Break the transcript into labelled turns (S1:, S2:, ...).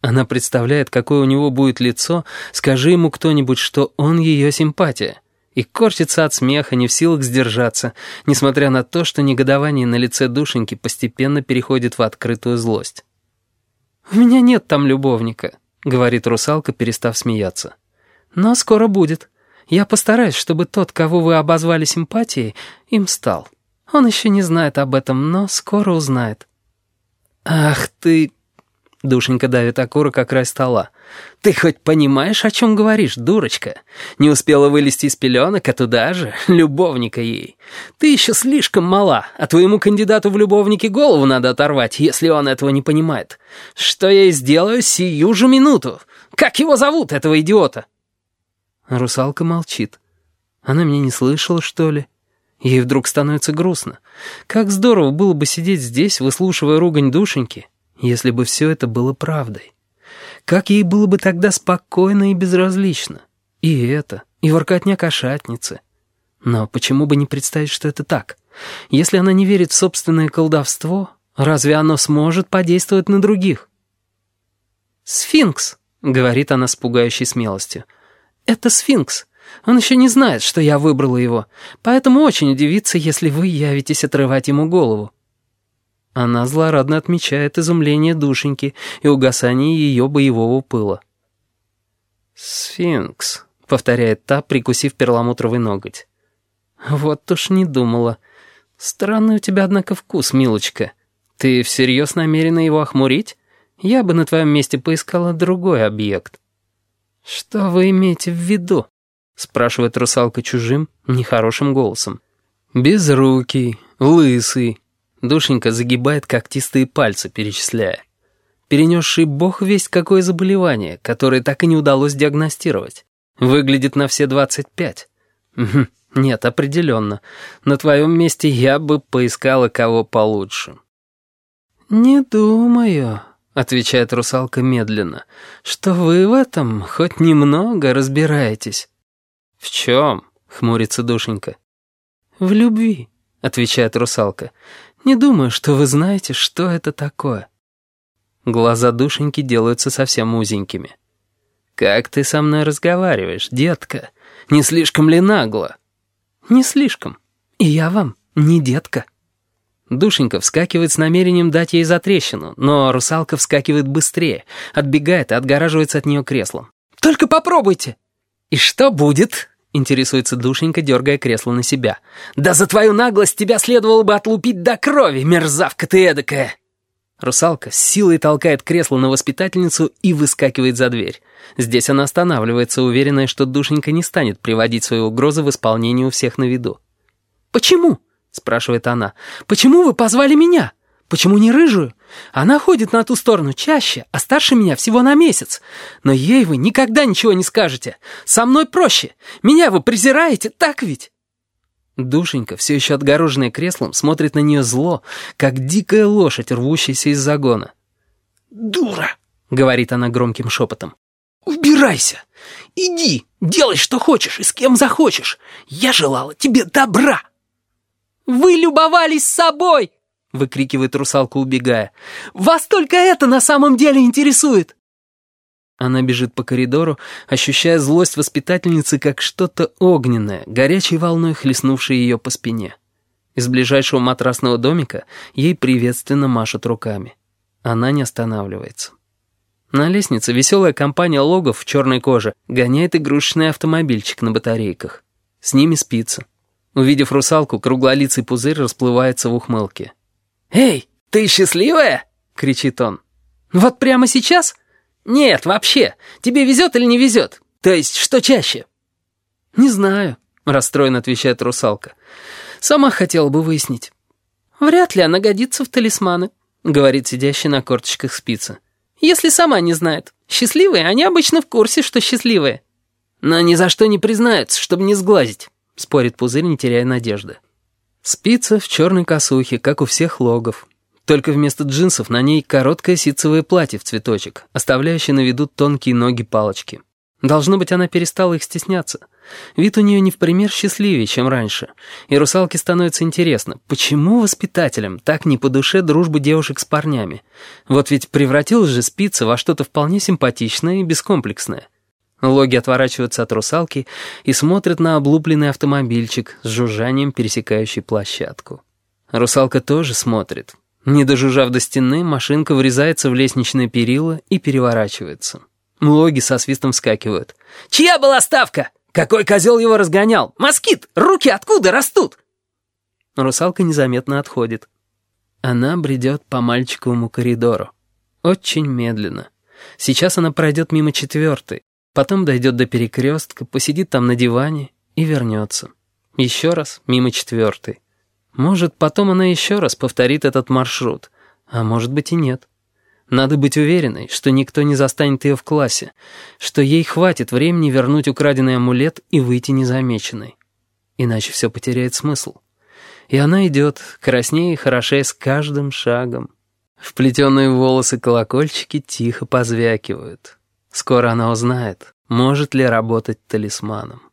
S1: Она представляет, какое у него будет лицо, скажи ему кто-нибудь, что он ее симпатия. И корчится от смеха, не в силах сдержаться, несмотря на то, что негодование на лице душеньки постепенно переходит в открытую злость. «У меня нет там любовника», — говорит русалка, перестав смеяться. «Но скоро будет. Я постараюсь, чтобы тот, кого вы обозвали симпатией, им стал. Он еще не знает об этом, но скоро узнает». «Ах ты...» Душенька давит окурок о край стола. «Ты хоть понимаешь, о чем говоришь, дурочка? Не успела вылезти из пеленок, а туда же, любовника ей. Ты еще слишком мала, а твоему кандидату в любовники голову надо оторвать, если он этого не понимает. Что я и сделаю сию же минуту. Как его зовут, этого идиота?» Русалка молчит. Она меня не слышала, что ли? Ей вдруг становится грустно. Как здорово было бы сидеть здесь, выслушивая ругань душеньки, если бы все это было правдой. Как ей было бы тогда спокойно и безразлично. И это, и воркотня кошатницы. Но почему бы не представить, что это так? Если она не верит в собственное колдовство, разве оно сможет подействовать на других? «Сфинкс», — говорит она с пугающей смелостью. «Это сфинкс. Он еще не знает, что я выбрала его, поэтому очень удивится, если вы явитесь отрывать ему голову». Она злорадно отмечает изумление душеньки и угасание ее боевого пыла. «Сфинкс», — повторяет та, прикусив перламутровый ноготь. «Вот уж не думала. Странный у тебя, однако, вкус, милочка. Ты всерьез намерена его охмурить? Я бы на твоем месте поискала другой объект». «Что вы имеете в виду?» — спрашивает русалка чужим, нехорошим голосом. «Безрукий, лысый, Душенька загибает когтистые пальцы, перечисляя. Перенесший бог весть какое заболевание, которое так и не удалось диагностировать. Выглядит на все двадцать пять. Нет, определенно. На твоем месте я бы поискала кого получше. «Не думаю», — отвечает русалка медленно, «что вы в этом хоть немного разбираетесь». «В чем?» — хмурится душенька. «В любви», — отвечает русалка. Не думаю, что вы знаете, что это такое». Глаза душеньки делаются совсем узенькими. «Как ты со мной разговариваешь, детка? Не слишком ли нагло?» «Не слишком. И я вам не детка». Душенька вскакивает с намерением дать ей затрещину, но русалка вскакивает быстрее, отбегает и отгораживается от нее креслом. «Только попробуйте!» «И что будет?» — интересуется душенька, дергая кресло на себя. «Да за твою наглость тебя следовало бы отлупить до крови, мерзавка ты эдакая!» Русалка с силой толкает кресло на воспитательницу и выскакивает за дверь. Здесь она останавливается, уверенная, что душенька не станет приводить свои угрозы в исполнение у всех на виду. «Почему?» — спрашивает она. «Почему вы позвали меня?» Почему не рыжую? Она ходит на ту сторону чаще, а старше меня всего на месяц. Но ей вы никогда ничего не скажете. Со мной проще. Меня вы презираете, так ведь?» Душенька, все еще отгороженная креслом, смотрит на нее зло, как дикая лошадь, рвущаяся из загона. «Дура!» — говорит она громким шепотом. «Убирайся! Иди, делай, что хочешь и с кем захочешь. Я желала тебе добра!» «Вы любовались собой!» — выкрикивает русалка, убегая. «Вас только это на самом деле интересует!» Она бежит по коридору, ощущая злость воспитательницы как что-то огненное, горячей волной хлестнувшее ее по спине. Из ближайшего матрасного домика ей приветственно машут руками. Она не останавливается. На лестнице веселая компания логов в черной коже гоняет игрушечный автомобильчик на батарейках. С ними спится. Увидев русалку, круглолицый пузырь расплывается в ухмылке. «Эй, ты счастливая?» — кричит он. «Вот прямо сейчас?» «Нет, вообще. Тебе везет или не везет? То есть, что чаще?» «Не знаю», — расстроенно отвечает русалка. «Сама хотела бы выяснить». «Вряд ли она годится в талисманы», — говорит сидящий на корточках спица. «Если сама не знает. Счастливые, они обычно в курсе, что счастливые». «Но ни за что не признаются, чтобы не сглазить», — спорит пузырь, не теряя надежды. Спица в черной косухе, как у всех логов. Только вместо джинсов на ней короткое ситцевое платье в цветочек, оставляющее на виду тонкие ноги-палочки. Должно быть, она перестала их стесняться. Вид у нее не в пример счастливее, чем раньше. И русалке становится интересно, почему воспитателям так не по душе дружба девушек с парнями? Вот ведь превратилась же спица во что-то вполне симпатичное и бескомплексное. Логи отворачиваются от русалки и смотрят на облупленный автомобильчик с жужжанием, пересекающий площадку. Русалка тоже смотрит. Не дожужжав до стены, машинка врезается в лестничное перила и переворачивается. Логи со свистом вскакивают. «Чья была ставка? Какой козел его разгонял? Москит! Руки откуда растут?» Русалка незаметно отходит. Она бредет по мальчиковому коридору. Очень медленно. Сейчас она пройдет мимо четвертой, потом дойдет до перекрестка, посидит там на диване и вернется. Еще раз мимо четвертой. Может, потом она еще раз повторит этот маршрут, а может быть и нет. Надо быть уверенной, что никто не застанет ее в классе, что ей хватит времени вернуть украденный амулет и выйти незамеченной. Иначе все потеряет смысл. И она идет, краснее и хорошее с каждым шагом. Вплетенные волосы колокольчики тихо позвякивают. Скоро она узнает, может ли работать талисманом.